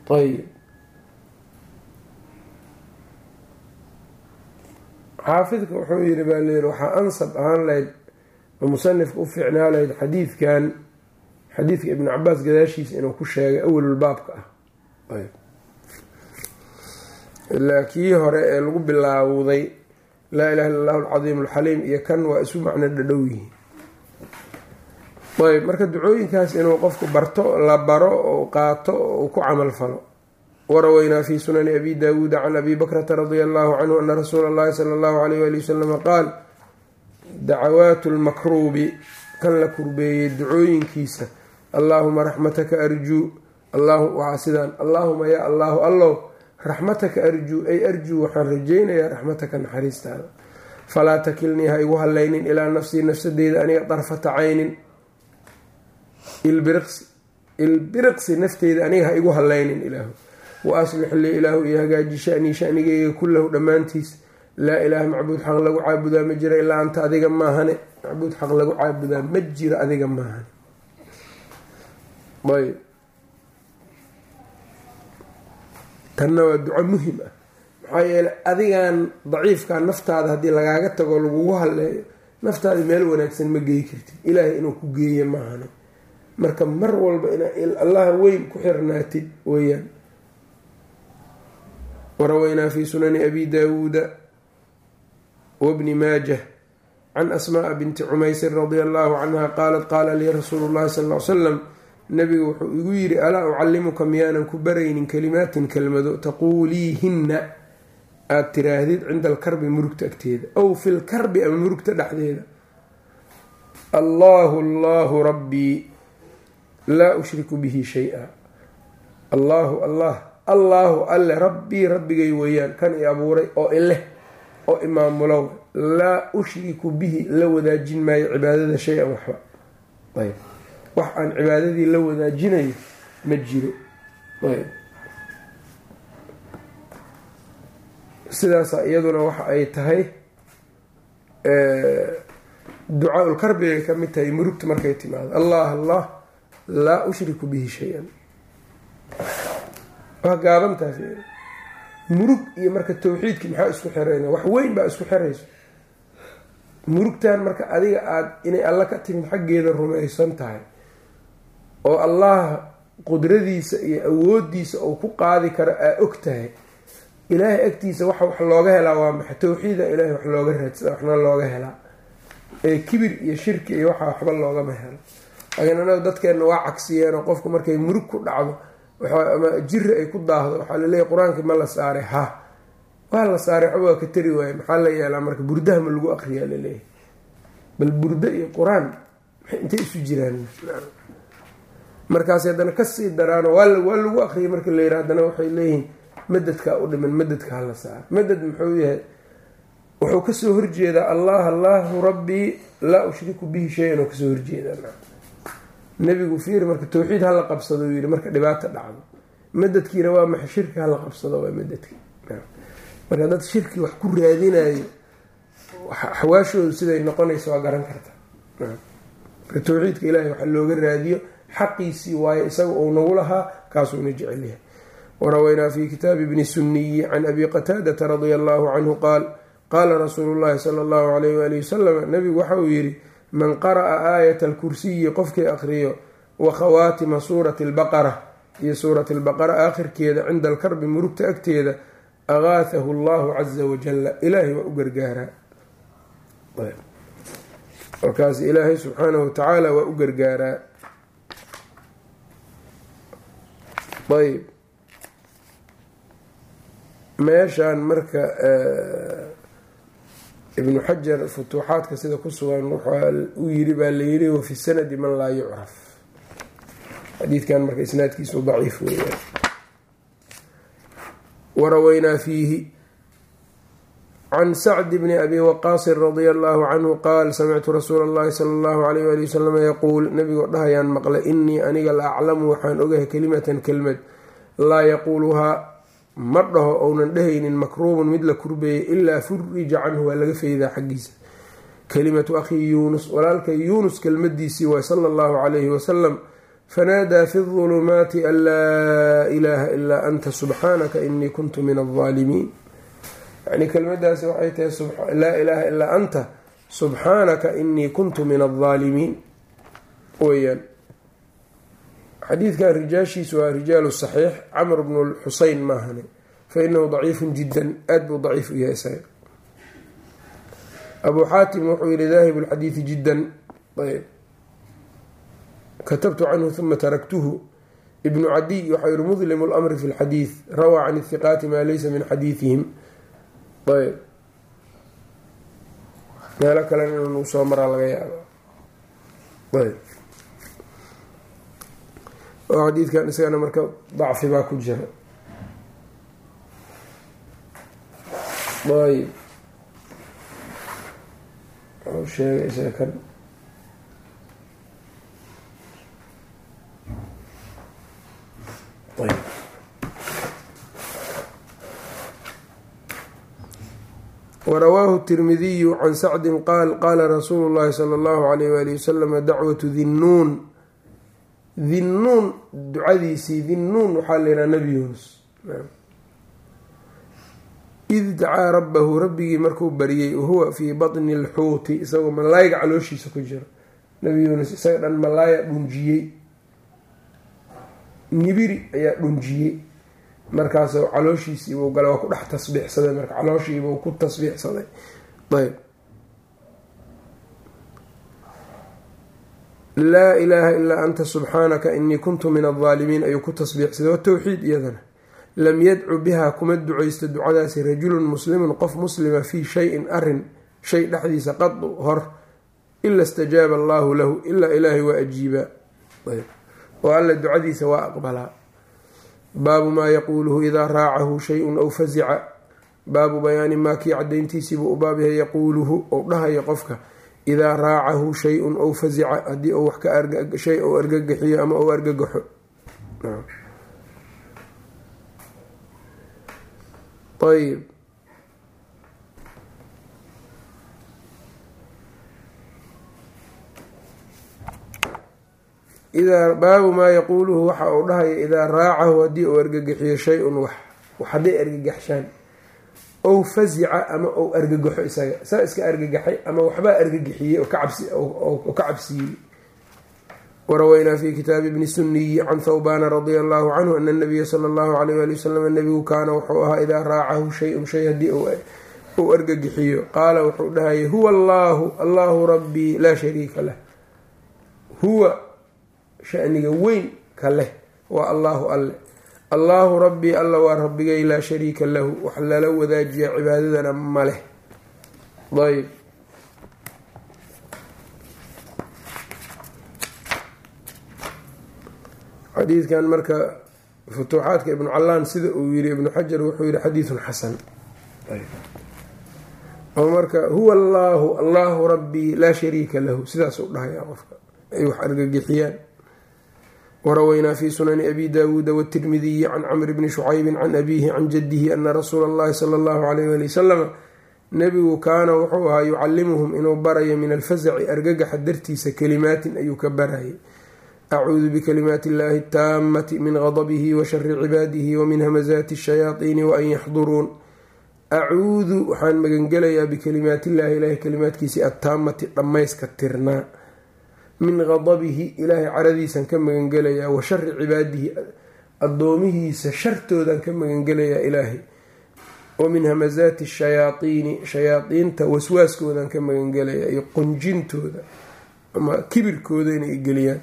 Speaker 1: ayb xaafidka wuxuu yiri baa layiri waxaa ansab ahaan lahayd oo musanifka u fiicnaa lahayd xadiidkan xadiidka ibnu cabaas gadaashiisa inuu ku sheegay awalulbaabka ah. Ilaa kii hore ee lagu bilaawday laa ilaha illa allahu alcadiim alxaliim iyo kan waa isu macno dhadhow yihiin. Ayb marka ducooyinkaas inuu qofku barto la baro oo qaato oo ku camal falo. Waraweynaa fi sunani abi daawuuda can abi bakrata radia allahu canhu ana rasuula allahi sala allahu alayh ali wasalama qaal dacawaatu lmakruubi kan la kurbeeyey ducooyinkiisa allaahuma raxmataka arjuu waxaa sidaan allaahuma yaa allaahu allow raxmataka arjuu ay arjuu waxaan rajaynayaa raxmataka naxariistaada. Falaa takilnii ha igu hallaynin ilaa nafsii nafsadeyda aniga darfata caynin. Ilbiriqsi ilbiriqsi nafteyda aniga ha igu hallaynin ilaahu. Wa aslix lii ilaahu iyo hagaaji shanii shanigeyga kullahu dhammaantiis. Laa ilaaha macbuud xaq lagu caabudaa ma jira ilaa anta adiga maahane. Macbuud xaq lagu caabudaa ma jiro adiga maahane ayb tanna waa duco muhiim ah. Maxaa yeeley adigan daciifkaa naftaada haddii lagaaga tago lagugu halleeyo naftaada meel wanaagsan ma geey kartid. Ilaahay inuu ku geeyo maahane marka mar walba inaa allaha weyn ku xirnaatid weeyaan. Waraweynaa fi sunani abi daawuuda wabni maajah can asmaaa binti cumaysin radia allahu canha qaalat qaala lii rasuulu llahi sal l salam nabigu wuxuu igu yidhi alaa ucallimuka miyaanan ku baraynin kalimaatin kelmado? Taquuliihinna aada tiraahdid cinda alkarbi murugta agteeda ow fi lkarbi ama murugta dhexdeeda. Allahu allahu rabbii laa ushriku bihi shay-a allaahu allah allaahu alle rabbii rabbigay weeyaan kan i abuuray oo ileh oo imaamulow laa ushriku bihi la wadaajin maayo cibaadada shay-an waxba. Ayb wax aan cibaadadii la wadaajinayo ma jiro. Ayb. Sidaasa iyaduna waxa ay tahay ducaa-ul karbigay ka mid tahay murugta markay timaado allah allah laa ushriku bihi shay-an. Waa gaabantaas murug iyo marka tawxiidki maxaa isku xirayna? Wax weyn baa isku xirayso murugtan marka adiga aada inay alla ka timid xaggeeda rumaysan tahay oo allah qudradiisa iyo awoodiisa uu ku qaadi karo aa og tahay. Ilaahay agtiisa waxa wax looga helaa waa maxay? Tawxiida ilaahay wax looga raadsada waxna looga helaa. Ee kibir iyo shirki iyo waxa waxba loogama helo laakiin anaga dadkeenna waa cagsiyeenoo qofku markay murug ku dhacdo ama jiri ay ku daahdo waxaa laleeyahy qur'aankii ma la saaray ha. Waa la saaray waxba waa ka tari waaye maxaa la yeelaa marka burdaha ma lagu aqriyaa la leeyahay bal burdo iyo qur'aan intay isu jiraan markaas haddana ka sii daraano waa lagu aqriyay marka la yira haddana waxay leeyihiin madadkaa u dhiman madadka hala saaro. Madad muxuu yahay wuxuu ka soo horjeedaa allah allahu rabbii laa ushriku bihi shay-an oo ka soo horjeedaa nabigu fiir marka tawxiid hala qabsado yii marka dhibaata dhacdo. Madadkiina waa maxa shirki hala qabsado waa madadki marka dad shirki wax ku raadinayo xawaashoodu siday noqonaysa waa garan karta marka tawxiidka ilahay waxa looga raadiyo xaqiisii waayo isaga uu nagu lahaa kaasuuna jecel yahay. Waraweynaa fi kitaabi bni suniyi can abi qataadata radia allahu canhu qaal qaala rasuulu llahi sala allahu alayh waali wasalam nabigu waxa uu yidhi man qara'a aayata alkursiyi qofkii aqriyo wa khawaatima suurati albaqara iyo suurati albaqara aakhirkeeda cinda alkarbi murugta agteeda agaathahu allahu caza wajalla ilaahay waa u gargaaraa. Markaas ilaahay subxaanahu watacaala waa u gargaaraa ayb meeshaan marka ibnu xajar futuuxaadka sida ku sugan waxaa u yiri baa la yiri wafi sanadi man laa yucraf. Xadiidkan marka isnaadkiisu daciif weeyaan. Waraweynaa fiihi can sacd bni abi waqaasin radia allahu canhu qaal samictu rasuula allahi sala allahu alayh wali wasalam yaquul nabigoo dhahayaan maqle inii aniga la aclamu waxaan ogahay kelimatan kelmad laa yaquuluhaa ma dhaho ounan dhehaynin makruubun mid la kurbeeyey ilaa furija canhu waa laga feydaa xaggiisa kelimatu akhii yuunus walaalkay yuunus kelmadiisii waay sala allahu calayhi wasalam fanaadaa fi dulumaati an laa ilaaha ilaa anta subxaanaka inii kuntu min aldaalimiin yani kelmadaasi waxay tahay laa ilaaha ilaa anta subxaanaka inii kuntu min aldaalimiin weyaan xadiidkan rijaashiisu waa rijaalu saxiix camr bnu xuseyn maahane fa inahu daciifun jiddan aada buu daciif u yahay isaga abuu xaatim wuxuu yihi daahib lxadiidi jiddan. Ayb katabtu canhu huma taraktuhu. Ibnu cadiy waxaa yihi mudlimu lmri fi lxadiid rawaa can ihiqaati maa laysa min xadiidihim ayb meelo kalena inuu soo maraa laga yaaba ayb oo xadiidkan isagana marka dacfi baa ku jira ayb wuxuu sheegay isaga kan ayb warawaahu tirmidiyu can sacdin qaal qaala rasuulu llahi sala allahu alayh waali wasalama dacwatu dinnuun. Dinnuun ducadiisii dinnuun waxaa la yidhaha nabi yuunus. Id dacaa rabbahu rabbigii markuu bariyey wahuwa fii batni alxuuti isagoo malaayiga calooshiisa ku jiro nabi yuunus isaga dhan malaaya dhunjiyey. Nibiri ayaa dhunjiyey markaasoo calooshiisiibuu gala waa ku dhex tasbiixsaday marka calooshiibuu ku tasbiixsaday. Ayb. Laa ilaaha ilaa anta subxaanaka inii kuntu min aldaalimiin ayuu ku tasbiixsaday. Waa towxiid iyadana. Lam yadcu bihaa kuma ducaysto ducadaasi rajulun muslimun qof muslima fii shayin arrin shay dhexdiisa qadu hor ila stajaaba allaahu lahu ilaa ilaahay waa ajiibaa. Oo alla ducadiisa waa aqbalaa baabu maa yaquuluhu idaa raacahu shayun aw fasica baabu bayaani maa kii cadayntiisiibuu u baab yahay yaquuluhu ou dhahayo qofka idaa raacahu shay-un aw fasica haddii uu wax ka shay ou argagaxiyo ama ou argagaxo ayb idaa baabu maa yaquuluhu waxa uu dhahaya idaa raacahu haddii uu argagaxiyo shay-un wax wax hadday argagaxshaan ow fasica ama ou argagaxo isaga. Saa iska argagaxay ama waxbaa argagixiyey oo ka cabsiiyey. Waraweynaa fi kitaabi bni suniyi can thawbana radia allahu canhu ana nabiya sala allahu alayh wali wasalam nabigu kaana wuxuu ahaa idaa raacahu shay-un shay haddii uu argagixiyo qaala wuxuu dhahayay huwa allaahu allahu rabbii laa shariika lah. Huwa shaniga weyn ka leh. Waa allaahu alle. Allaahu rabbii alla waa rabbigay laa shariika lahu. Wax lala wadaajiya cibaadadana ma leh. Ayb xadiidkan marka futuuxaadka ibnu callaan sida uu yiri ibnu xajar wuxuu yihi xadiidun xasan. Oo marka huwa allaahu allaahu rabbii laa shariika lahu. Sidaasuu dhahaya qofka. Ay wax argagixiyaan warawaynaa fii sunani abi daawuuda wtirmidiyi can camri bni shucaybi can abiihi can jaddihi ana rasuula allahi sala allahu alayh ali wasalam nebigu kaana wuxuu ahaa yucallimuhum inuu barayo min alfasaci argagaxa dartiisa kalimaatin ayuu ka barayay acuudu bikalimaati illahi ataamati min qadabihi wa shari cibaadihi wa min hamasaati shayaadiini wa an yaxduruun acuudu waxaan magangelayaa bikalimaatillahi ilahi kalimaadkiisii attaamati dhammayska tirnaa min gadabihi ilaahay caradiisan ka magangelayaa wa shari cibaadihi addoomihiisa shartoodan ka magangelayaa ilaahay. Wa min hamazaati shayaaiini shayaadiinta waswaaskoodan ka magangelayaa iyo qunjintooda ama kibirkooda inay geliyaan.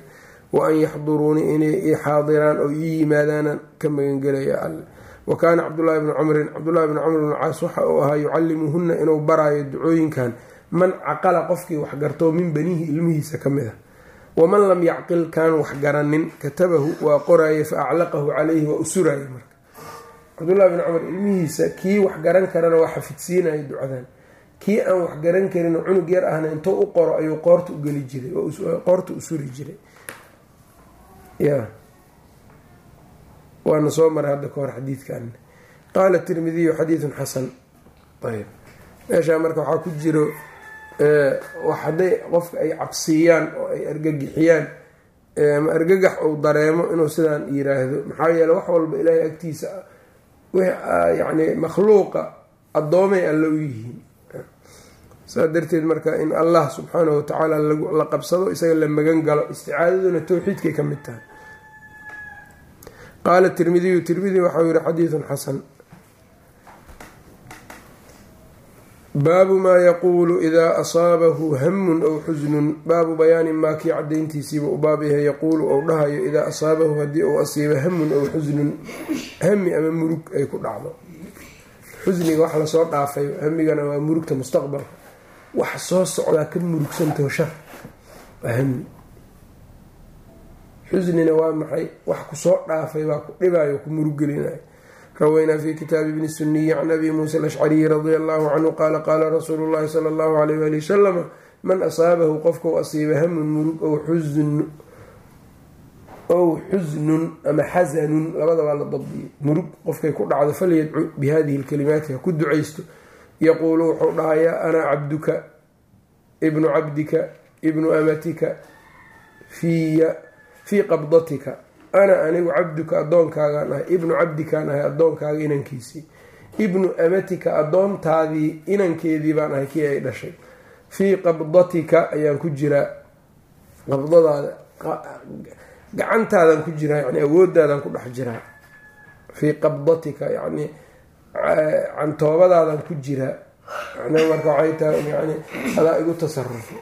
Speaker 1: Wa an yaxduruuni inay xaadiraan oo ii yimaadaanaan ka magangelaya alle. Wa kaana cabdullaahi bni cumrin cabdullahi bni camr bni caas waxa uu ahaa yucallimuhunna inuu baraayo ducooyinkan man caqala qofkii waxgartoo min banihi ilmihiisa ka mid a waman lam yacqil kaan waxgaranin katabahu waa qoraaye fa aclaqahu calayhi waa usuraaye marka cabdullahi bni cumar ilmihiisa kii waxgaran karana waa xafidsiinaya ducadan kii aan waxgaran karin cunug yar ahna intuu u qoro ayuu qoorta u geli jiray qoorta usuri jiray ya waana soo maray hadda kahor xadiidkan qaala tirmidiyu xadiidun xasan ayb meeshaa marka waxaa ku jiro hadday qofka ay cabsiiyaan oo ay argagixiyaan ama argagax uu dareemo inuu sidaan yiraahdo. Maxaa yeele wax walba ilaahay agtiisa yani makhluuqa addoomay alle u yihiin saa darteed marka in allah subxaanahu watacaala la qabsado isaga la magan galo isticaadaduna towxiidkay ka mid tahay. Qaala tirmidiyu tirmidi waxau yihi xadiidun xasan baabu maa yaquulu idaa asaabahu hamun aw xusnun. Baabu bayaani maa kii cadayntiisiiba u baab yaquulu ou dhahayo idaa asaabahu haddii uu asiibo hamun aw xusnun. Hami ama murug ay ku dhacdo. Xusniga wax la soo dhaafay hamigana waa murugta mustaqbalka wax soo socdaa ka murugsantaho shar. Waa hami xusnina waa maxay? Wax ku soo dhaafay baa ku dhibayo ku muruggelinayo rawaynaa fi kitaabi bni suniyi can abi muusa alashcariyi radia allahu canhu qaala qaala rasuulu llahi sala allahu alayh wali wasalama man asaabahu qofkau asiiba hamun murug ow xusn ow xusnun ama xasanun labadabaa la dabdiyay murug qofkay ku dhacdo falyadcu bihadihi lkalimaati ha ku ducaysto yaquulu wuxuu dhahayaa ana cabduka ibnu cabdika ibnu amatika fiya fii qabdatika ana anigu cabduka addoonkaagaan ahay ibnu cabdikaan ahay addoonkaaga inankiisii ibnu amatika addoontaadii inankeedii baan ahay kii ay dhashay. Fii qabdatika ayaan ku jiraa qabdadaada gacantaadan ku jiraa yani awoodaadan ku dhex jiraa. Fii qabdatika yani cantoobadaadan ku jiraa. Macnaha marka waxay tahay yani adaa igu tasarufo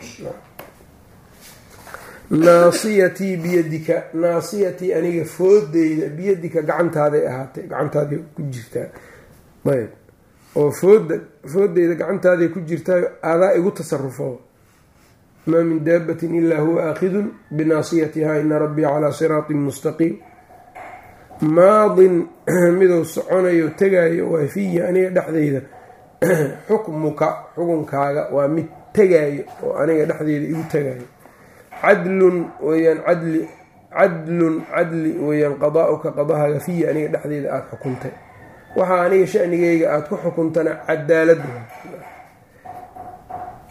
Speaker 1: naasiyatii biyadika naasiyatii aniga foodeyda biyadika gacantaaday ahaatay gacantaaday ku jirtaa. Ayb. Oo fooda foodeyda gacantaaday ku jirtaa adaa igu tasarufo maa min daabatin ilaa huwa aakhidun binaasiyatiha ina rabbii calaa siraatin mustaqiim. Maadin *clears throat* miduu soconayo tegayo waa fiya aniga dhexdeyda *clears throat* xukmuka xukunkaaga waa mid tegaayo oo aniga dhexdeyda igu tegaayo cadlun weyaan cadli cadlun cadli weyaan qadaa-uka qadahaaga fiya aniga dhexdeeda aada xukuntay. Waxaa aniga shanigeyga aada ku xukuntana cadaalad.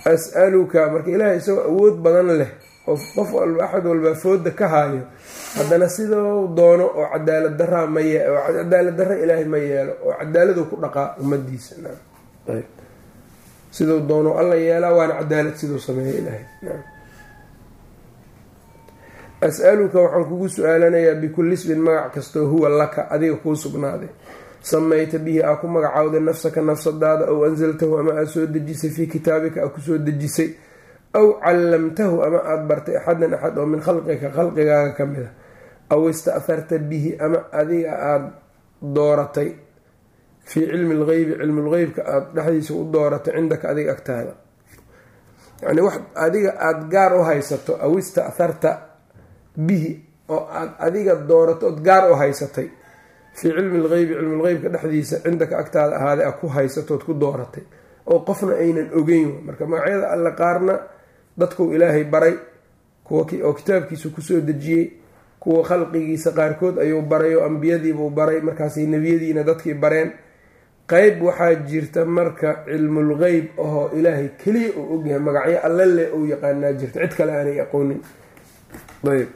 Speaker 1: As-aluka marka ilaahay isagoo awood badan leh oo qof walba axad walbaa fooda ka haayo haddana sidou doono oo cadaalad daraa ma ye oo cadaalad dara ilaahay ma yeelo oo cadaaladu ku dhaqaa ummadiisa siduu doono alla yeelaa waana cadaalad siduu sameeya ilaahay as-aluka waxaan kugu su'aalanayaa bikulli ismin magac kastoo huwa laka adiga kuu sugnaaday. Samayta bihi aa ku magacawday nafsaka nafsadaada ow ansaltahu ama aada soo dejisay fii kitaabika aa ku soo dejisay. Aw callamtahu ama aada bartay axadan axad oo min khalqika khalqigaaga ka mid a aw ista'harta bihi ama adiga aada dooratay. Fii cilmi lgeybi cilmulgeybka aada dhexdiisa u dooratay cindaka adiga agtaada. Yani wax adiga aada gaar u haysato aw ista'harta bihi oo aada adiga doorato ood gaar u haysatay fii cilmi lgeybi cilmulgeybka dhexdiisa cindaka agtaada ahaaday a ku haysatood ku dooratay. Oo qofna aynan ogeyn marka magacyada alle qaarna dadkuu ilaahay baray oo kitaabkiisa ku soo dejiyey kuwa khalqigiisa qaarkood ayuu baray oo ambiyadiibuu baray markaasay nebiyadiina dadkii bareen. Qeyb waxaa jirta marka cilmulgeyb ahoo ilaahay keliya uu ogyahay magacyo alle leh uu yaqaanaa jirta. Cid kale aanay aqoonin ayb.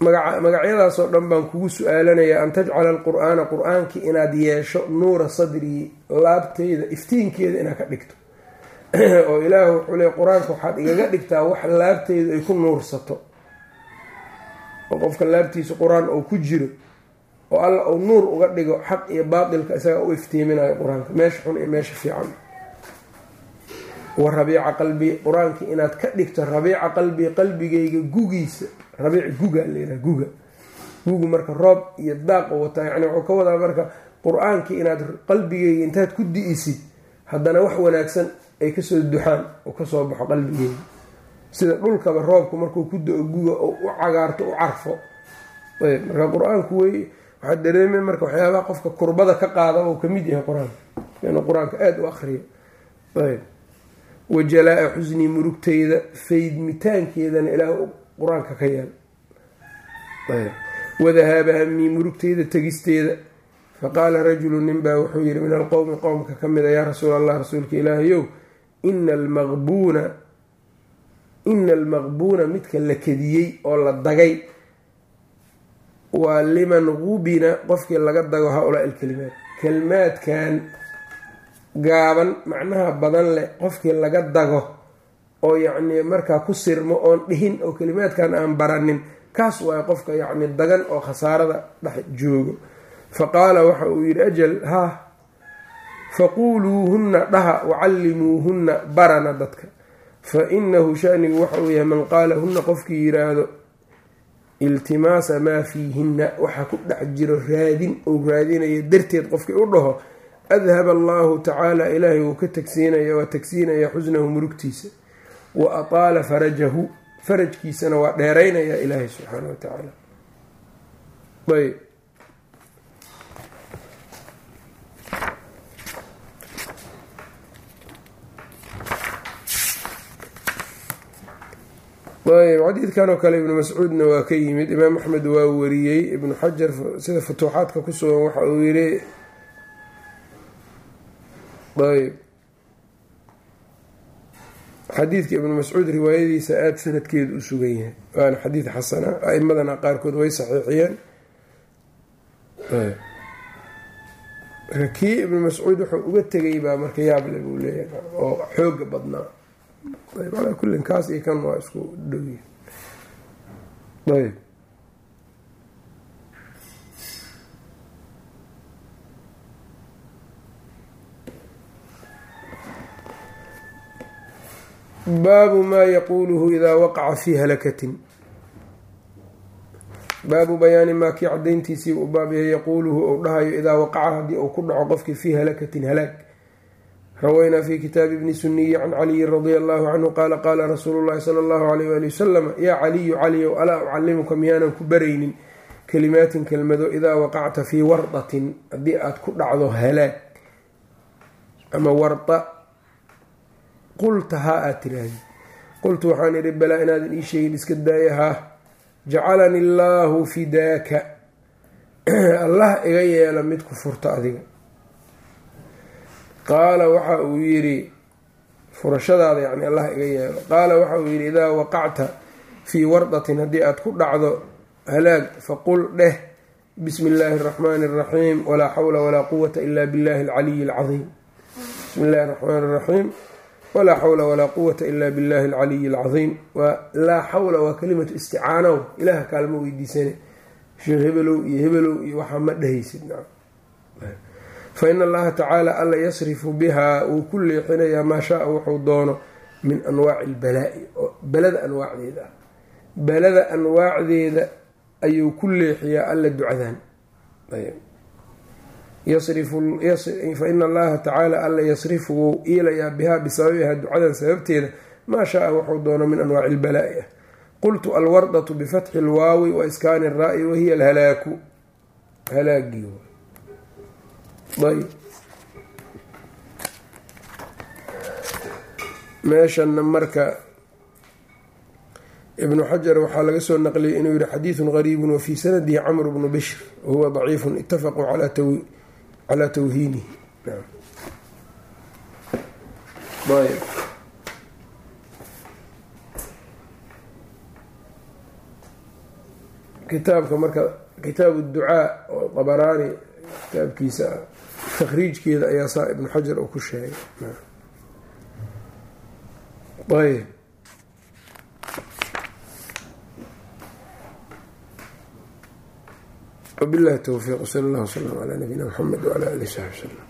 Speaker 1: Magacyadaasoo dhan baan kugu su'aalanayaa an tajcala alqur-aana qur'aankii inaad yeesho nuura sadrii laabteyda iftiinkeeda inaad ka dhigto. *clears throat* Oo ilaah wuxuu leey qur'aanka waxaad igaga dhigtaa wax laabteyda ay ku nuursato. Oo qofka laabtiisa qur'aan uu ku jiro oo alla uu nuur uga dhigo xaq iyo baatilka isagaa u iftiiminayo qur'aanka. Meesha xun iyo meesha fiican wa rabiica qalbii qur'aankii inaad ka dhigto rabiica qalbii qalbigayga gugiisa. Rabiic guga layidhaha guga. Gugu marka roob iyo daaq wataa yani wuxuu ka wadaa marka qur'aankii inaad qalbigeyga intaad ku di-isid haddana wax wanaagsan ay ka soo duxaan oo ka soo baxo qalbigeyga sida dhulkaba roobku markuu ku da'o guga oo u cagaarto u carfo. Marka qur'aanku wey waxaa dareemay marka waxyaabaha qofka kurbada ka qaada uu ka mid yahay qur'aanka. Inuu qur'aanka aada u akriyo ayb wajalaa-a xusnii murugteyda faydmitaankeedana ilaah qur'aanka ka yaal wadahaaba hamii murugteyda tegisteeda faqaala rajulu nin baa wuxuu yihi min alqowmi qowmka ka mida yaa rasuul allah rasuulka ilaahayow ina almaqbuuna ina almaqbuuna midka la kediyey oo la dagay waa liman qubina qofkii laga dago ha-ulaa ilkalimaat kalimaadkan gaaban macnaha badan leh qofkii laga dago oo yacni markaa ku sirmo oon dhihin oo kalimaadkan aan baranin kaas waay qofka yacni dagan oo khasaarada dhex joogo. Fa qaala waxa uu yidhi ajal haa faquuluuhunna dhaha wacallimuuhunna barana dadka. Fa inahu shanigu waxa uu yahay man qaalahunna qofkii yiraahdo iltimaasa maa fiihinna waxaa ku dhex jiro raadin ou raadinaya darteed qofkii u dhaho adhaba allahu tacaala ilaahay wuu ka tagsiinaya waa tagsiinaya xusnahu murugtiisa wa ataala farajahu farajkiisana waa dheeraynaya ilaahay subxaana wa tacaala ayb ayb xadiidkan oo kale ibnu mascuudna waa ka yimid imaam axmed waa wariyey ibnu xajar sida futuuxaadka ku sugan waxa uu yiri ayb. Xadiidka ibnu mascuud riwaayadiisa aada sanadkeedu u sugan yahay. Waana xadiid xasana. Aimadana qaarkood way saxiixiyeen. Kii ibnu mascuud wuxuu uga tegay baa marka yaable buu leeyahay oo xooga badnaa. Ayb calaa kullin kaas iyo kan waa isku dhowyihin ayb baabu maa yaquuluhu idaa waqaca fii halakatin. Baabu bayaani maa kii cadayntiisii u baab yaquuluhu ou dhahayo idaa waqaca haddii uu ku dhaco qofkii fii halakatin halaag. Rawaynaa fi kitaabi bni suniyi can caliyin radia allahu canhu qaala qaala rasuulu llahi sala allahu alayh wali wasalam yaa caliyu caliyow alaa ucallimuka miyaanan ku baraynin kalimaatin kelmado idaa waqacta fii wardatin haddii aada ku dhacdo halaag ama warda qulta haa aad tiraahdi qultu waxaan idhi balaa inaadan ii sheegin iska daaya haa. Jacalani allaahu fidaaka. *clears throat* Allah iga yeela mid ku furta adiga qaala waxa uu yidhi furashadaada yani allah iga yeelo qaala waxa uu yidhi idaa waqacta fii wardatin haddii aada ku dhacdo halaag faqul dheh bismi illaahi araxmaani araxiim walaa xawla walaa quwata ila billahi alcaliyi alcaiim bismi illahi araxmaan araxiim walaa xawla walaa quwata ila billahi alcaliyi alcadiim waa laa xawla waa kalimatu isticaanow ilaah kaalma weydiisane sheekh hebelow iyo hebelow iyo waxaa ma dhehaysid fa ina allaha tacaala alla yasrifu bihaa wuu ku leexinayaa maa shaaa wuxuu doono min anwaaci ilbalaa-i oo belada anwaacdeeda belada anwaacdeeda ayuu ku leexiyaa alla ducadaan fa ina allaha tacaala alla yasrifu wou iilayaa bihaa bisababiha ducadan sababteeda. Maa shaaa wuxuu doono min anwaaci ilbalaa-i ah qultu alwardatu bifatxi lwaawi wa iskaani raa-i wahiya alhalaaku. Halaagii meeshanna marka ibnu xajar waxaa laga soo naqliyay inuu yihi xadiidun gariibun wafii sanadihi camr bnu bishr wahuwa daciifun itafaquu calaa tawhiinihi ayb kitaabka marka kitaabu ducaa oo dabaraani kitaabkiisa ah takriijkeeda ayaa saa ibnu xajar uu ku sheegay. Ayb wabillahi towfiiq sal allah wslam calaa nabiyina mxamed wcala alihi saxbi wslm